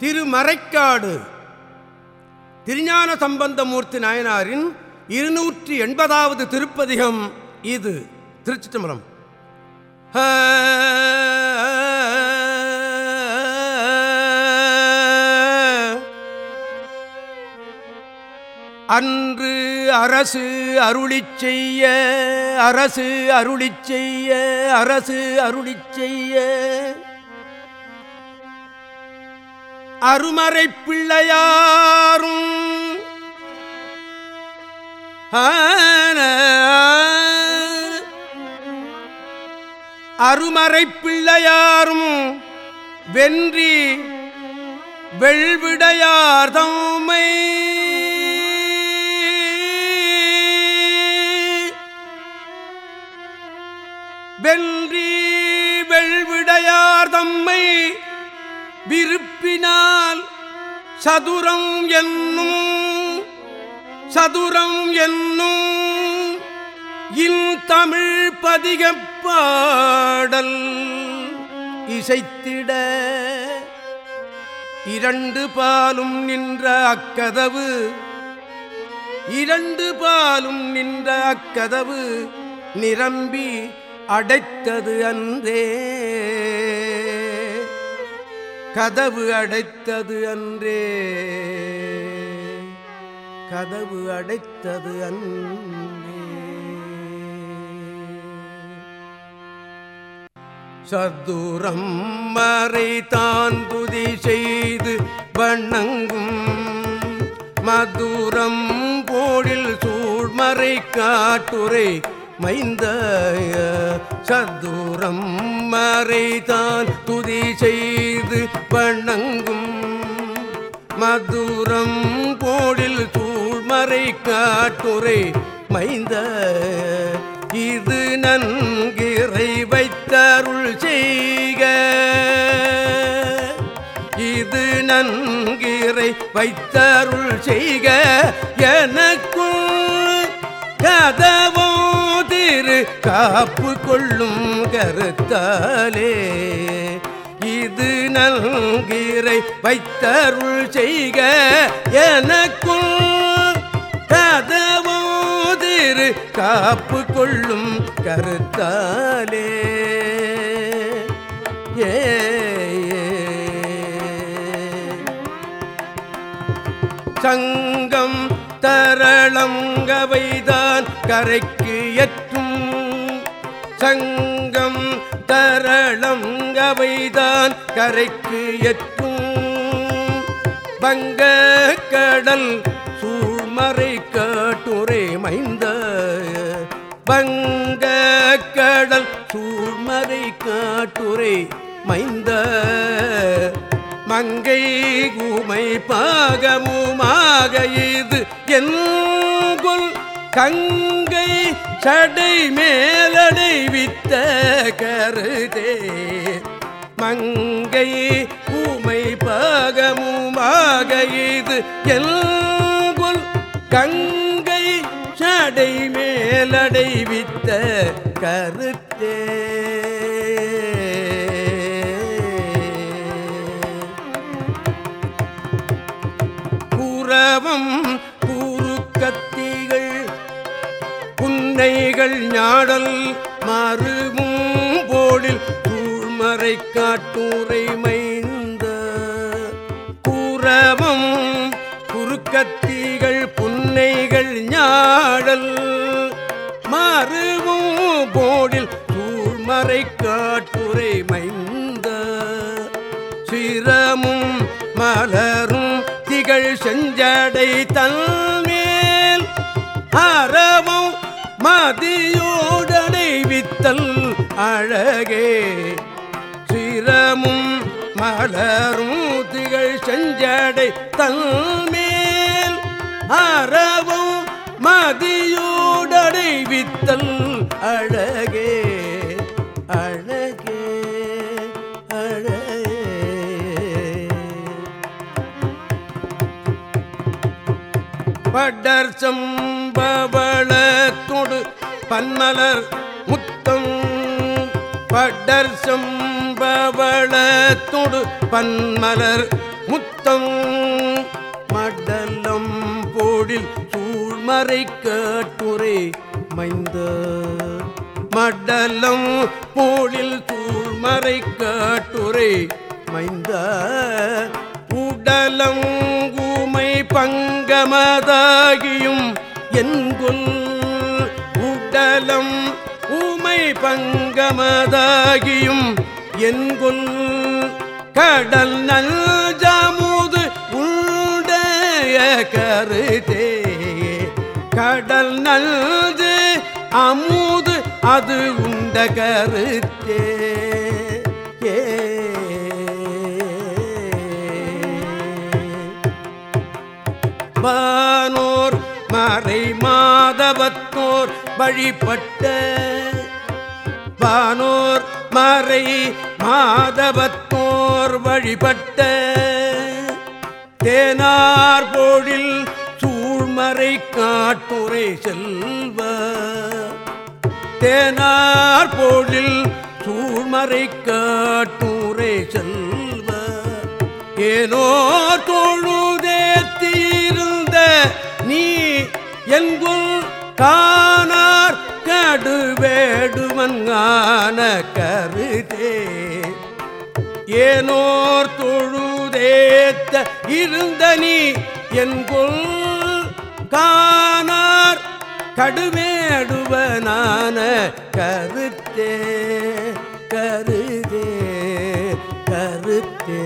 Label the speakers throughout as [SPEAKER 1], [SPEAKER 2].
[SPEAKER 1] திருமறைக்காடு. திருஞான சம்பந்தமூர்த்தி நாயனாரின் இருநூற்றி எண்பதாவது திருப்பதிகம் இது. திருச்சி தம்பரம் அன்று அரசு அருளி செய்ய அரசு அருளி செய்ய அரசு அருளி செய்ய அருமறை பிள்ளையாரும். அருமறை பிள்ளையாரும் வென்றி வெள்விடையார்தமை வென்றி சதுரம் என்னும் சதுரம் என்னும் இன் தமிழ் பதிகப் இசைத்திட இரண்டு பாலும் நின்ற அக்கதவு இரண்டு பாலும் நின்ற அக்கதவு நிரம்பி அடைத்தது அன்றே. கதவு அடைத்தது அன்றே. கதவு அடைத்தது அன்றே. சதுரம் மறை தான் புதி செய்து வண்ணங்கும் மதுரம் போடில் சூழ்மறை காட்டுரை மைந்த சதுரம் மறைதான் துதி செய்து வண்ணங்கும் மதுரம் போடில் சூழ்மறை காட்டுரை மைந்த இது நன்கிறை வைத்தருள் செய்க. இது நன்கிறை வைத்தருள் செய்க. எனக்கும் கதவோ காப்பு கொள்ளும் கருத்தாலே இது நல்கிறை வைத்தருள் செய்க எனக்கும் கதவோதிரு காப்பு கொள்ளும் கருத்தாலே. ஏ சங்கம் தரளங்கவைதான் கரைக்கு எற்றும் சங்கம் தரளங்கவைதான் கரைக்கு எற்றும் பங்க கடல் சூழ்மறை காட்டுரை மைந்த. பங்க கடல் சூழ்மறை காட்டுரை மைந்த. மங்கை கூமை பாகமுமாக இது என்கொல் கங்க சடை மேலடை வித்த கருதே. மங்கை ஊமை பாகமுமாக இது எல்கொல். கங்கை சடை மேலடை வித்த கருத்தே. புறவம் ஞாடல் மறுமும் போலில் கூழ்மறை காட்டூரை மைந்த புறவம் குறுக்கத்திகள் புன்னைகள் ஞாடல் மறுமும் போலில் கூழ்மறை காட்டுரை மைந்த சிரமும் மலரும் திகழ் செஞ்சடை தன்மேல் அறவும் மதியோடனை வித்தல் அழகே. சிரமும் மலரும் திகழ் செஞ்சடை தன்மேல் அறவும் மதியோடனை வித்தல் அழகே. அழகே அழகே. பவள கொடு பன்மலர் முத்தம் படர் சம்பவளத்தோடு பன்மலர் முத்தம். மடலம் போடில் சூழ்மறை கேட்டுரை மைந்த மடலம் போடில் சூழ்மறை கேட்டுரை மைந்த உடலம் ஊமை பங்கமதாகியும் உன் உடலம் ஊமை பங்கமதாகியும் என்கொல் கடல் நல் ஜமுது உடைய கருதே கடல் நல்து அமுது அது உண்ட கருத்தே. ஏ வானோர் மறை மாதவத்தோர் வழிபட்ட பானோர் மறை மாதவத்தோர் வழிபட்ட தேனார் போழில் சூழ்மறை காட்டுரை செல்வ. தேனார் போழில் சூழ்மறை காட்டுரை செல்வ. ஏனோ தொழுதேத்திருந்த தீர்ந்த எங்குள் காணார் கடுவேடுவங்கான கருதே. ஏனோர் தொழுதேத்த இருந்த நீ என்கொள் காணார் கடுவேடுவனான கருத்தே கருதே கருத்தே.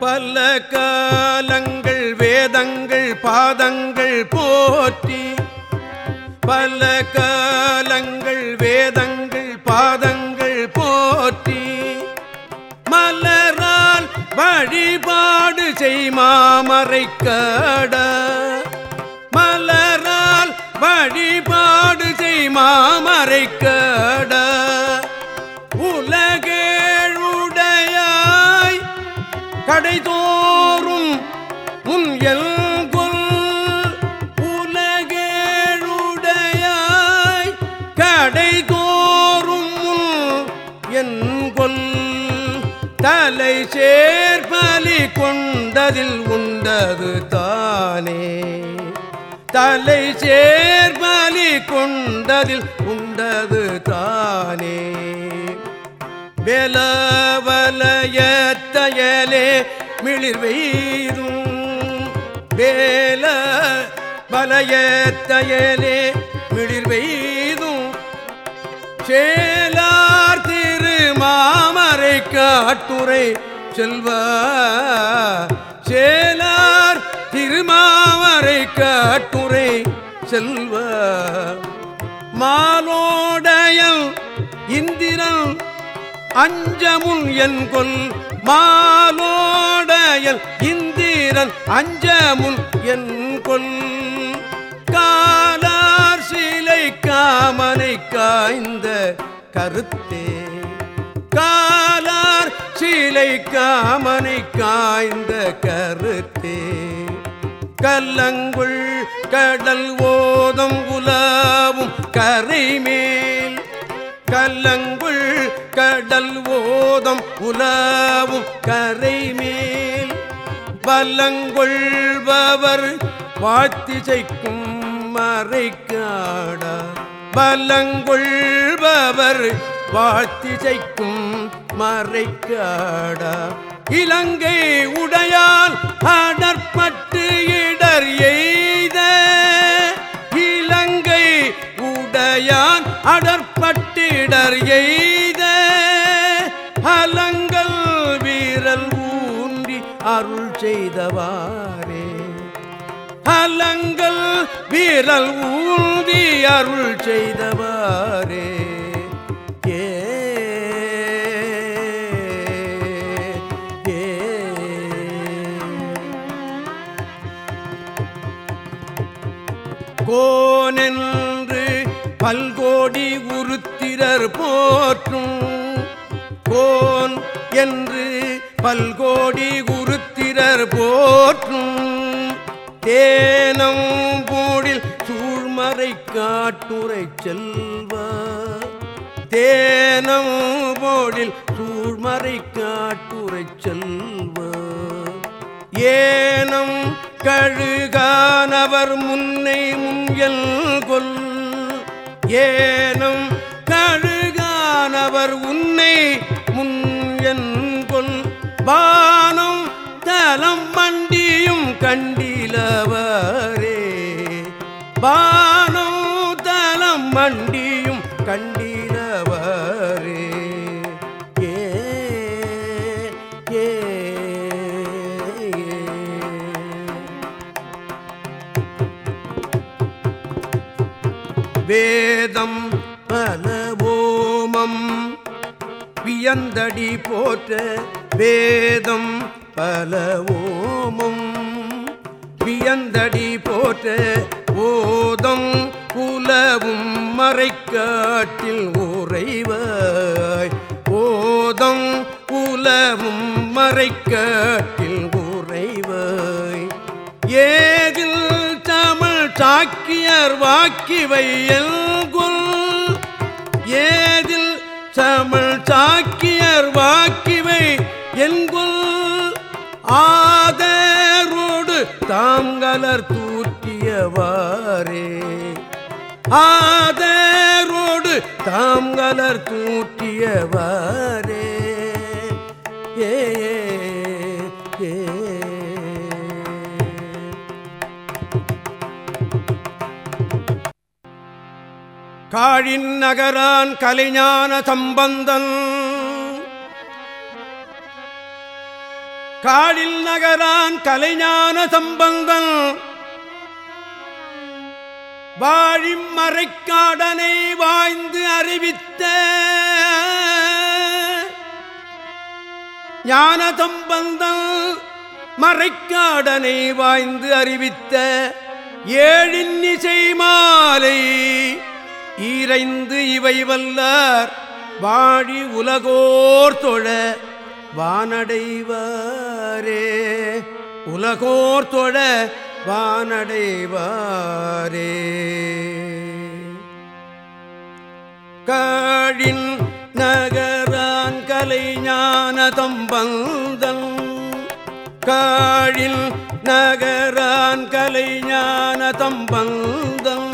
[SPEAKER 1] பல காலங்கள் வேதங்கள் பாதங்கள் போற்றி பல காலங்கள் வேதங்கள் பாதங்கள் போற்றி மலரால் வழிபாடு செய்மாமரை கட மலரால் வழிபாடு செய்மாமரை கடைதோறும் உன் எல் உலகேழுடையாய் கடைதோறும் உன் என்கொல் தலை சேர்பலி கொண்டதில் உண்டது தானே. தலை சேர்பலி கொண்டதில் உண்டது தானே. வேலவலயத்தையலே மிளிர் வெய்தும் வேல வலயத்தையலே மிளிர் வெய்தும் சேலார் திரு மாமரை காட்டுரை செல்வ சேலார் திருமாமரை காட்டுரை செல்வ. மாலோடயம் இந்திரன் அஞ்சமுன் என் கொல் மாலோடையல் இந்திரன் அஞ்சமுன் என் கொல் காலார் சிலை காமனை காய்ந்த கருத்தே. காலார் சிலை காமனை காய்ந்த கருத்தே. கல்லங்குள் கடல் ஓதம் உலாவும் கரைமேல். கல்லங்குள் கடல் ஓதம் உலாவும் கரைமேல். வல்லங்கொள்பவர் வாழ்த்திசைக்கும் மறைக்காடா வல்லங்கொள்பவர் வாழ்த்திசைக்கும் மறைக்காடா இலங்கை உடையால் அடற்பட்டு இடர் எய்த. இலங்கை உடையான் அடற்பட்டிடர் எய்த. செய்தவாரே அலங்கள் வீரல் ஊந்தி அருள் செய்தவாரே ஏ கோனென்று பல்கோடி உருத்திரர் போற்றும். கோன் என்று பல்கோடி வீரர் போற்றும் தேனம் போடில் சூழ்மறை காட்டுரை செல்வ தேனம் போடில் சூழ்மறை காட்டுரை செல்வ ஏனம் கழுகானவர் முன்னை முன்யல் கொல் ஏனம் கழுகானவர் உன்னை முன்யன் கொல் பா தலம் மண்டியும் கண்டிலவரே. பானம் தலம் மண்டியும் கண்டிலவரே. ஏ ஏ வேதம் பலவோமம் வியந்தடி போற்ற வேதம் பல ஓமும் வியந்தடி போற்ற ஓதம் புலவும் மறைக்காட்டில் உறைவாய். ஓதம் புலவும் மறைக்காட்டில் உறைவாய். ஏதில் தமிழ் சாக்கியர் வாக்கிவையல் குல் ஏதில் தமிழ் சாக்கியர் வாக்கிவை என்குல். ஆதரோடு தாங்கலர் தூற்றியவாறே. ஆதரோடு தாங்கலர் தூற்றியவாறே. ஏ. காழின் நகரான் கலைஞான சம்பந்தன் காழில் நகரான் கலைஞான சம்பந்தன் வாழிம் மறைக்காடனை வாய்ந்து அறிவித்த ஞான சம்பந்தன் மறைக்காடனை வாய்ந்து அறிவித்த ஏழின் இசை மாலை ஈரைந்து இவை வல்லார். வாழி உலகோர் தொழ வானடைவாரே. உலகோர் தொழ வானடைவாரே. காழின் நகரான் கலை ஞான தம்பந்தன் காழில் நகரான் கலை ஞான தம்பந்தன்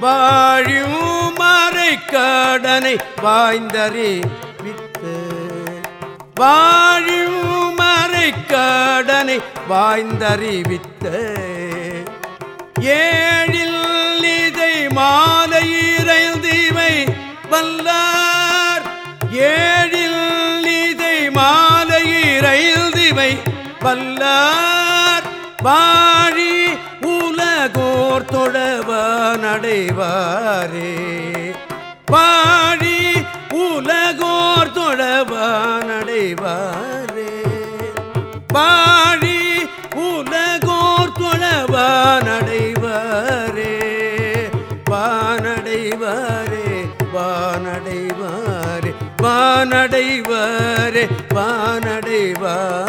[SPEAKER 1] வாழியும் மறைக்காடனை வாய்ந்தறி வித்து வாழியும் மறைக்காடனை வாய்ந்தறிவித்த ஏழில் இதை மாலையிறைந்திவை வல்லார். ஏழில் இதை மாலையிறைந்திவை வல்லார். வாழி உலகோர் தொழவ நடைவாரே. வாழி உலகோர் தொழவ செய்வாரே. வாழி உலகோர் தொழவ நடைவாரே. வானடைவாரே வானடைவாரே வானடைவாரே வானடைவாரே